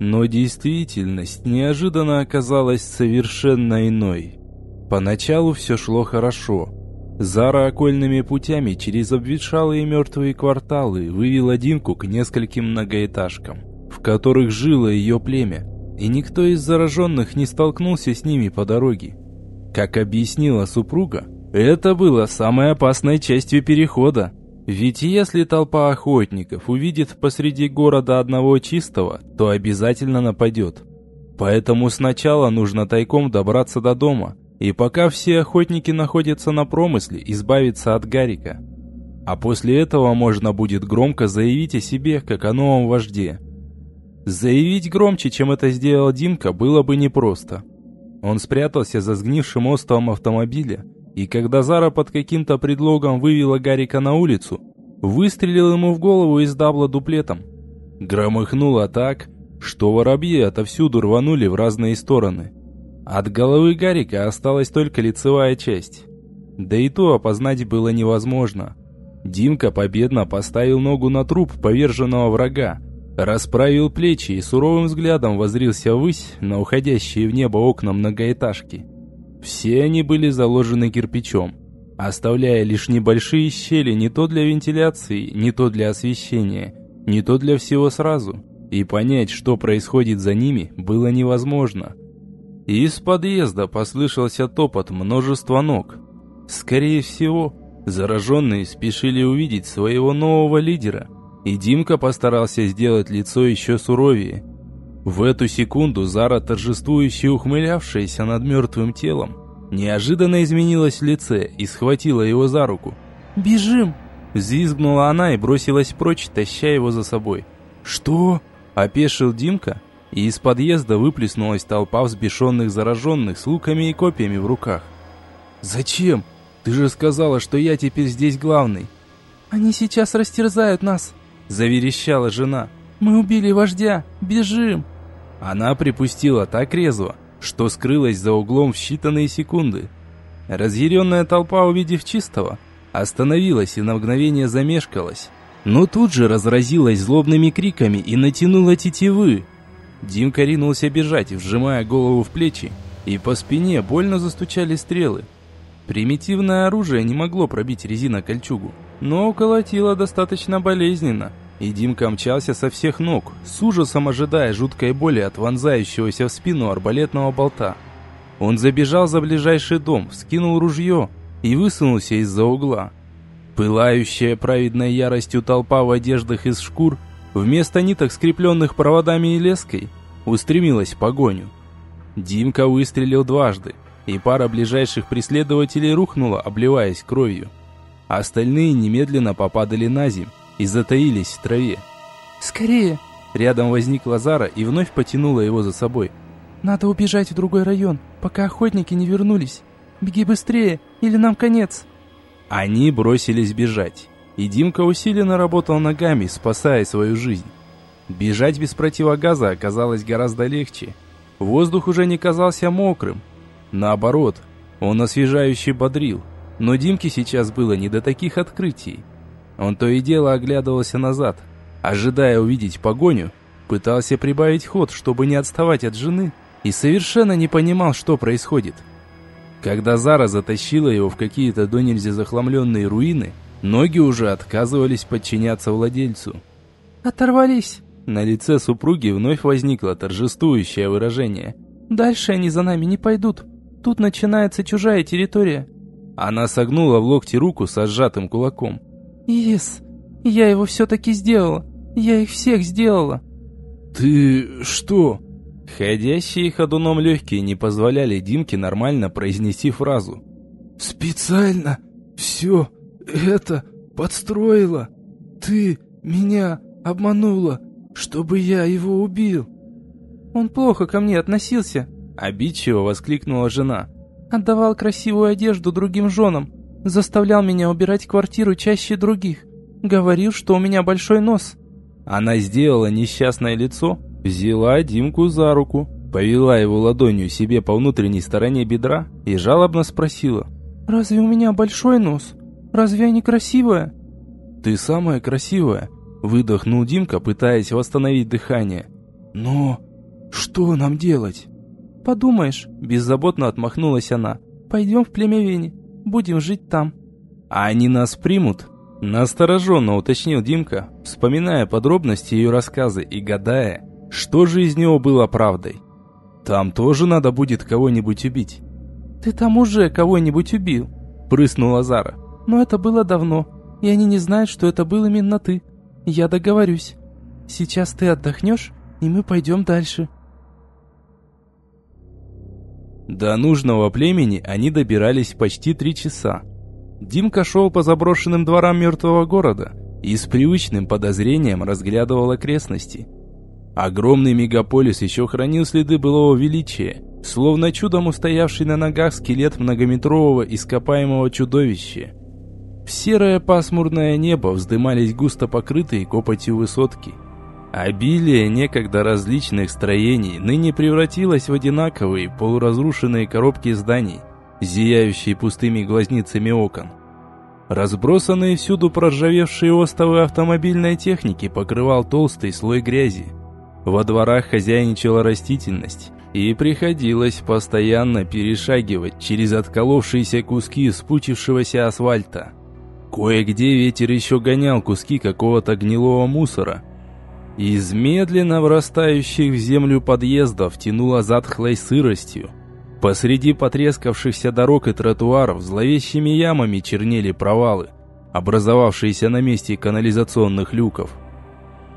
Но действительность неожиданно оказалась совершенно иной. Поначалу все шло хорошо. Зара окольными путями через обветшалые мертвые кварталы вывела Динку к нескольким многоэтажкам, в которых жило ее племя, и никто из зараженных не столкнулся с ними по дороге. Как объяснила супруга, это было самой опасной частью перехода. Ведь если толпа охотников увидит посреди города одного чистого, то обязательно нападет. Поэтому сначала нужно тайком добраться до дома, и пока все охотники находятся на промысле, избавиться от Гарика. А после этого можно будет громко заявить о себе, как о новом вожде. Заявить громче, чем это сделал Димка, было бы непросто. Он спрятался за сгнившим остовом автомобиля, и когда Зара под каким-то предлогом вывела Гарика на улицу, выстрелил ему в голову из дабла дуплетом. Громыхнуло так, что воробьи отовсюду рванули в разные стороны. От головы Гарика осталась только лицевая часть. Да и то опознать было невозможно. Димка победно поставил ногу на труп поверженного врага, расправил плечи и суровым взглядом возрился ввысь на уходящие в небо окна многоэтажки. Все они были заложены кирпичом, оставляя лишь небольшие щели не то для вентиляции, не то для освещения, не то для всего сразу. И понять, что происходит за ними, было невозможно. Из подъезда послышался топот множества ног. Скорее всего, зараженные спешили увидеть своего нового лидера, и Димка постарался сделать лицо еще суровее. В эту секунду Зара, торжествующе ухмылявшаяся над мертвым телом, неожиданно изменилась в лице и схватила его за руку. «Бежим!» Взвизгнула она и бросилась прочь, таща его за собой. «Что?» – опешил Димка и из подъезда выплеснулась толпа взбешенных зараженных с луками и копьями в руках. «Зачем? Ты же сказала, что я теперь здесь главный!» «Они сейчас растерзают нас!» – заверещала жена. «Мы убили вождя! Бежим!» Она припустила так резво, что скрылась за углом в считанные секунды. Разъяренная толпа, увидев чистого, остановилась и на мгновение замешкалась, но тут же разразилась злобными криками и натянула тетивы, Димка ринулся бежать, вжимая голову в плечи, и по спине больно застучали стрелы. Примитивное оружие не могло пробить резинокольчугу, но колотило достаточно болезненно, и Димка мчался со всех ног, с ужасом ожидая жуткой боли от вонзающегося в спину арбалетного болта. Он забежал за ближайший дом, скинул ружье и высунулся из-за угла. Пылающая праведной яростью толпа в одеждах из шкур – вместо ниток, скрепленных проводами и леской, устремилась в погоню. Димка выстрелил дважды, и пара ближайших преследователей рухнула, обливаясь кровью. Остальные немедленно попадали на земь и затаились в траве. «Скорее!» Рядом возникла Зара и вновь потянула его за собой. «Надо убежать в другой район, пока охотники не вернулись. Беги быстрее, или нам конец!» Они бросились бежать и Димка усиленно работал ногами, спасая свою жизнь. Бежать без противогаза оказалось гораздо легче. Воздух уже не казался мокрым. Наоборот, он освежающе бодрил. Но Димке сейчас было не до таких открытий. Он то и дело оглядывался назад, ожидая увидеть погоню, пытался прибавить ход, чтобы не отставать от жены, и совершенно не понимал, что происходит. Когда Зара затащила его в какие-то до нельзя захламленные руины, Ноги уже отказывались подчиняться владельцу. «Оторвались!» На лице супруги вновь возникло торжествующее выражение. «Дальше они за нами не пойдут. Тут начинается чужая территория». Она согнула в локте руку со сжатым кулаком. «Ес, я его все-таки сделала. Я их всех сделала». «Ты что?» Ходящие ходуном легкие не позволяли Димке нормально произнести фразу. «Специально все это подстроила. Ты меня обманула, чтобы я его убил. Он плохо ко мне относился, обидчиво воскликнула жена. Отдавал красивую одежду другим женам, заставлял меня убирать квартиру чаще других. Говорил, что у меня большой нос. Она сделала несчастное лицо, взяла Димку за руку, повела его ладонью себе по внутренней стороне бедра и жалобно спросила. «Разве у меня большой нос?» Разве я не красивая?» «Ты самая красивая», — выдохнул Димка, пытаясь восстановить дыхание. «Но «Что нам делать?» «Подумаешь», – беззаботно отмахнулась она. «Пойдем в племя Вени, будем жить там». «А они нас примут?» Настороженно уточнил Димка, вспоминая подробности ее рассказа и гадая, что же из него было правдой. «Там тоже надо будет кого-нибудь убить». «Ты там уже кого-нибудь убил», – прыснула Зара. «Но это было давно, и они не знают, что это был именно ты. Я договорюсь. Сейчас ты отдохнешь, и мы пойдем дальше». До нужного племени они добирались почти три часа. Димка шел по заброшенным дворам мертвого города и с привычным подозрением разглядывал окрестности. Огромный мегаполис еще хранил следы былого величия, словно чудом устоявший на ногах скелет многометрового ископаемого чудовища. В серое пасмурное небо вздымались густо покрытые копотью высотки – Обилие некогда различных строений ныне превратилось в одинаковые полуразрушенные коробки зданий, зияющие пустыми глазницами окон. Разбросанные всюду проржавевшие остовы автомобильной техники покрывал толстый слой грязи. Во дворах хозяйничала растительность, и приходилось постоянно перешагивать через отколовшиеся куски спучившегося асфальта. Кое-где ветер еще гонял куски какого-то гнилого мусора – из медленно врастающих в землю подъездов тянуло затхлой сыростью. Посреди потрескавшихся дорог и тротуаров зловещими ямами чернели провалы, образовавшиеся на месте канализационных люков.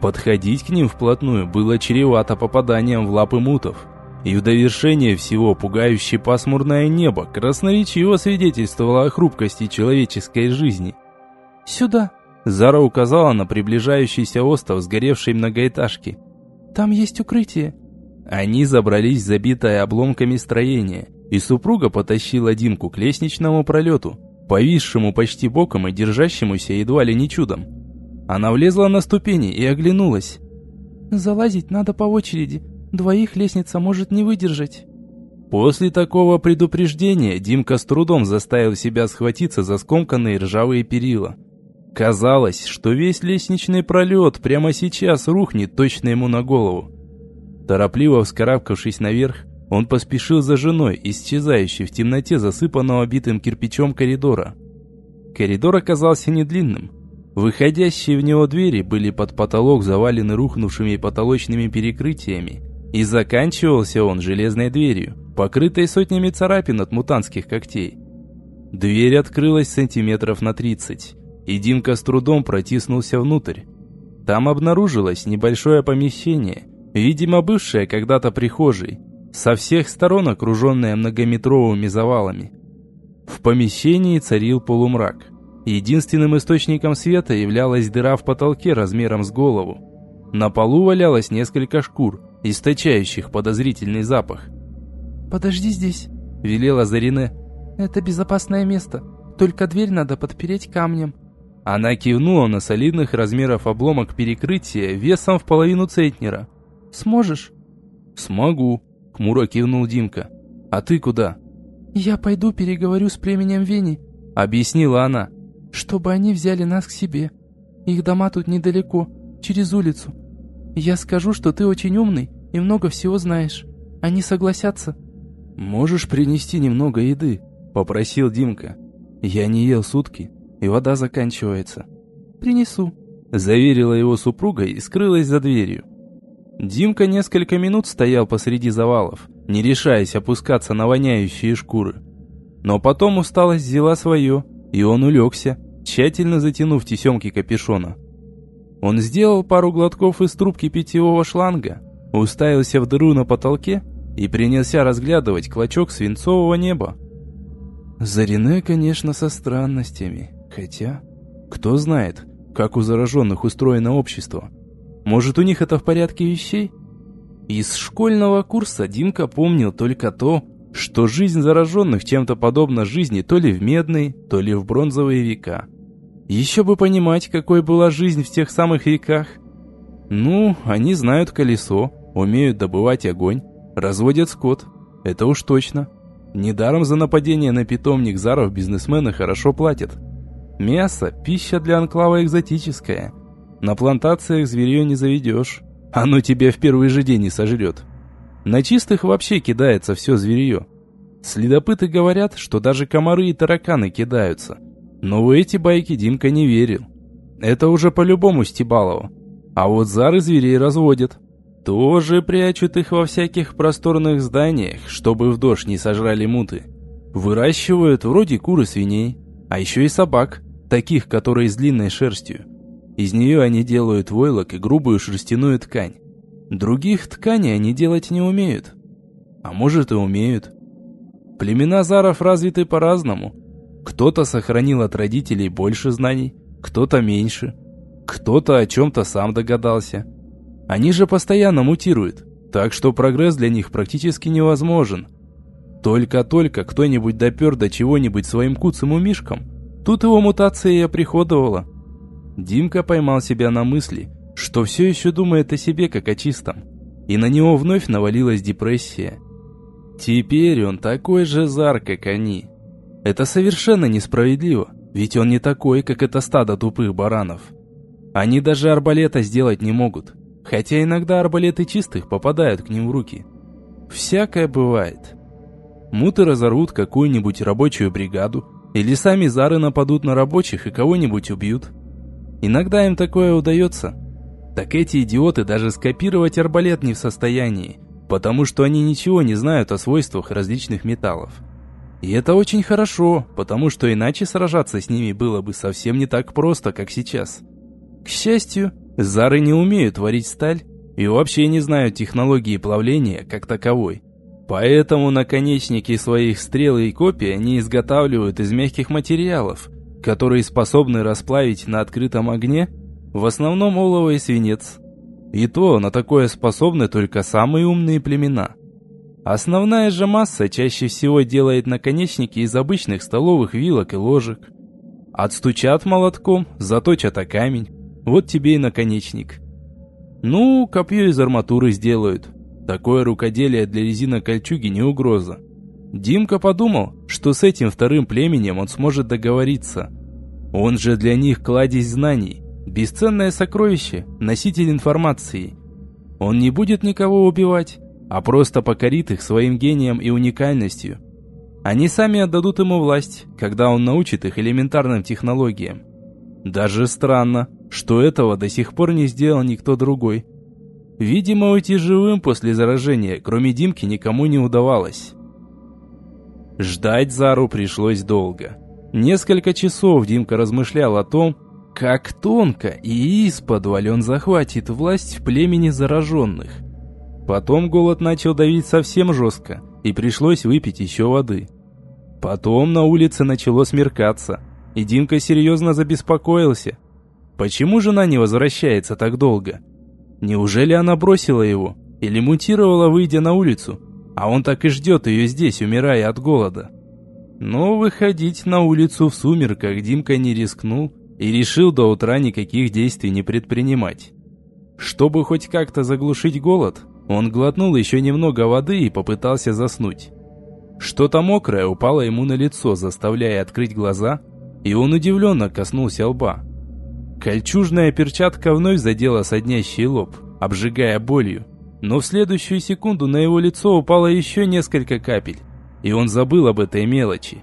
Подходить к ним вплотную было чревато попаданием в лапы мутов. И в довершение всего пугающее пасмурное небо красноречиво свидетельствовало о хрупкости человеческой жизни. «Сюда!» Зара указала на приближающийся остров сгоревшей многоэтажки. «Там есть укрытие». Они забрались в забитое обломками строение, и супруга потащила Димку к лестничному пролету, повисшему почти боком и держащемуся едва ли не чудом. Она влезла на ступени и оглянулась. «Залазить надо по очереди, двоих лестница может не выдержать». После такого предупреждения Димка с трудом заставил себя схватиться за скомканные ржавые перила – Казалось, что весь лестничный пролет прямо сейчас рухнет точно ему на голову. Торопливо вскарабкавшись наверх, он поспешил за женой, исчезающей в темноте засыпанного битым кирпичом коридора. Коридор оказался недлинным. Выходящие в него двери были под потолок завалены рухнувшими потолочными перекрытиями, и заканчивался он железной дверью, покрытой сотнями царапин от мутантских когтей. Дверь открылась сантиметров на тридцать и Димка с трудом протиснулся внутрь. Там обнаружилось небольшое помещение, видимо бывшее когда-то прихожей, со всех сторон окруженное многометровыми завалами. В помещении царил полумрак. Единственным источником света являлась дыра в потолке размером с голову. На полу валялось несколько шкур, источающих подозрительный запах. «Подожди здесь», — велела Зарине. «Это безопасное место, только дверь надо подпереть камнем». Она кивнула на солидных размеров обломок перекрытия весом в половину центнера. «Сможешь?» «Смогу», — хмуро кивнул Димка. «А ты куда?» «Я пойду переговорю с племенем Вени», — объяснила она. «Чтобы они взяли нас к себе. Их дома тут недалеко, через улицу. Я скажу, что ты очень умный и много всего знаешь. Они согласятся». «Можешь принести немного еды?» — попросил Димка. «Я не ел сутки, и вода заканчивается. «Принесу», – заверила его супруга и скрылась за дверью. Димка несколько минут стоял посреди завалов, не решаясь опускаться на воняющие шкуры. Но потом усталость взяла свое, и он улегся, тщательно затянув тесемки капюшона. Он сделал пару глотков из трубки питьевого шланга, уставился в дыру на потолке и принялся разглядывать клочок свинцового неба. Зарене, конечно, со странностями. Хотя, кто знает, как у зараженных устроено общество. Может, у них это в порядке вещей? Из школьного курса Димка помнил только то, что жизнь зараженных чем-то подобна жизни то ли в медные, то ли в бронзовые века. Еще бы понимать, какой была жизнь в тех самых веках. Ну, они знают колесо, умеют добывать огонь, разводят скот. Это уж точно. Недаром за нападение на питомник Заров бизнесмены хорошо платят. Мясо – пища для анклава экзотическая. На плантациях зверье не заведешь. Оно тебя в первый же день не сожрет. На чистых вообще кидается все зверье. Следопыты говорят, что даже комары и тараканы кидаются. Но в эти байки Димка не верил. Это уже по-любому Стебалово. А вот зары зверей разводят. Тоже прячут их во всяких просторных зданиях, чтобы в дождь не сожрали муты. Выращивают вроде кур и свиней, а еще и собак, таких, которые с длинной шерстью. Из нее они делают войлок и грубую шерстяную ткань. Других тканей они делать не умеют. А может и умеют. Племена заров развиты по-разному. Кто-то сохранил от родителей больше знаний, кто-то меньше. Кто-то о чем-то сам догадался. Они же постоянно мутируют, так что прогресс для них практически невозможен. Только-только кто-нибудь допер до чего-нибудь своим куцым умишкам, тут его мутация и оприходовала. Димка поймал себя на мысли, что все еще думает о себе как о чистом, и на него вновь навалилась депрессия. Теперь он такой же зар, как они. Это совершенно несправедливо, ведь он не такой, как это стадо тупых баранов. Они даже арбалета сделать не могут, хотя иногда арбалеты чистых попадают к ним в руки. Всякое бывает. Муты разорвут какую-нибудь рабочую бригаду, или сами зары нападут на рабочих и кого-нибудь убьют. Иногда им такое удается. Так эти идиоты даже скопировать арбалет не в состоянии, потому что они ничего не знают о свойствах различных металлов. И это очень хорошо, потому что иначе сражаться с ними было бы совсем не так просто, как сейчас. К счастью, зары не умеют варить сталь и вообще не знают технологии плавления как таковой. Поэтому наконечники своих стрел и копий они изготавливают из мягких материалов, которые способны расплавить на открытом огне в основном олово и свинец. И то на такое способны только самые умные племена. Основная же масса чаще всего делает наконечники из обычных столовых вилок и ложек. Отстучат молотком, заточат о камень. Вот тебе и наконечник. Ну, копье из арматуры сделают. Такое рукоделие для резинокольчуги не угроза. Димка подумал, что с этим вторым племенем он сможет договориться. Он же для них кладезь знаний, бесценное сокровище, носитель информации. Он не будет никого убивать, а просто покорит их своим гением и уникальностью. Они сами отдадут ему власть, когда он научит их элементарным технологиям. Даже странно, что этого до сих пор не сделал никто другой. Видимо, уйти живым после заражения, кроме Димки, никому не удавалось. Ждать Зару пришлось долго. Несколько часов Димка размышлял о том, как тонко и исподволь он захватит власть в племени зараженных. Потом голод начал давить совсем жестко, и пришлось выпить еще воды. Потом на улице начало смеркаться, и Димка серьезно забеспокоился. Почему жена не возвращается так долго? Неужели она бросила его? Или мутировала, выйдя на улицу? А он так и ждет ее здесь, умирая от голода. Но выходить на улицу в сумерках Димка не рискнул и решил до утра никаких действий не предпринимать. Чтобы хоть как-то заглушить голод, он глотнул еще немного воды и попытался заснуть. Что-то мокрое упало ему на лицо, заставляя открыть глаза, и он удивленно коснулся лба. Кольчужная перчатка вновь задела соднящий лоб, обжигая болью. Но в следующую секунду на его лицо упало еще несколько капель, и он забыл об этой мелочи.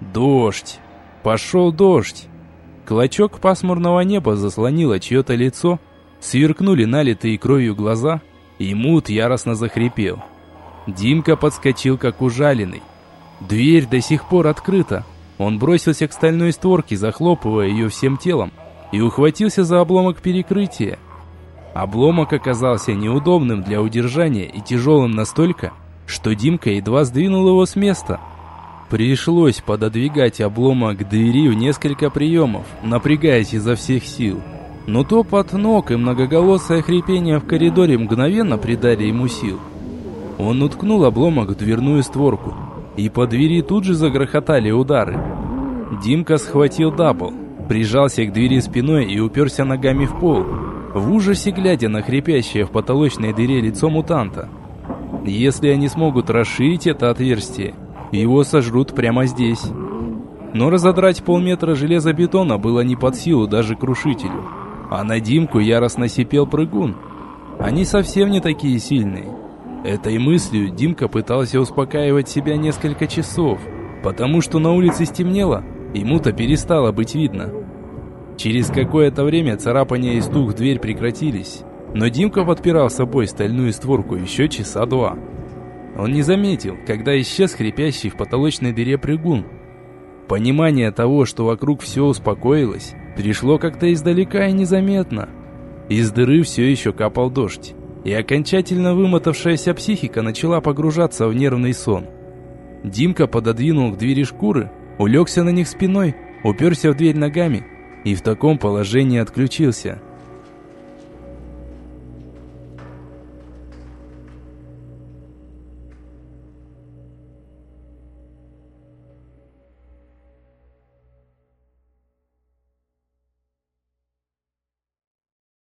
Дождь! Пошел дождь! Клочок пасмурного неба заслонило чье-то лицо, сверкнули налитые кровью глаза, и мут яростно захрипел. Димка подскочил, как ужаленный. Дверь до сих пор открыта. Он бросился к стальной створке, захлопывая ее всем телом, и ухватился за обломок перекрытия. Обломок оказался неудобным для удержания и тяжелым настолько, что Димка едва сдвинул его с места. Пришлось пододвигать обломок к двери в несколько приемов, напрягаясь изо всех сил. Но топот ног и многоголосое хрипение в коридоре мгновенно придали ему сил. Он уткнул обломок в дверную створку, и по двери тут же загрохотали удары. Димка схватил дабл, прижался к двери спиной и уперся ногами в пол, в ужасе глядя на хрипящее в потолочной дыре лицо мутанта. Если они смогут расширить это отверстие, его сожрут прямо здесь. Но разодрать полметра железобетона было не под силу даже крушителю. А на Димку яростно сипел прыгун. Они совсем не такие сильные. Этой мыслью Димка пытался успокаивать себя несколько часов, потому что на улице стемнело, ему-то перестало быть видно. Через какое-то время царапания и стук в дверь прекратились, но Димка подпирал собой стальную створку еще часа два. Он не заметил, когда исчез хрипящий в потолочной дыре прыгун. Понимание того, что вокруг все успокоилось, пришло как-то издалека и незаметно. Из дыры все еще капал дождь, и окончательно вымотавшаяся психика начала погружаться в нервный сон. Димка пододвинул к двери шкуры, улегся на них спиной, уперся в дверь ногами и в таком положении отключился –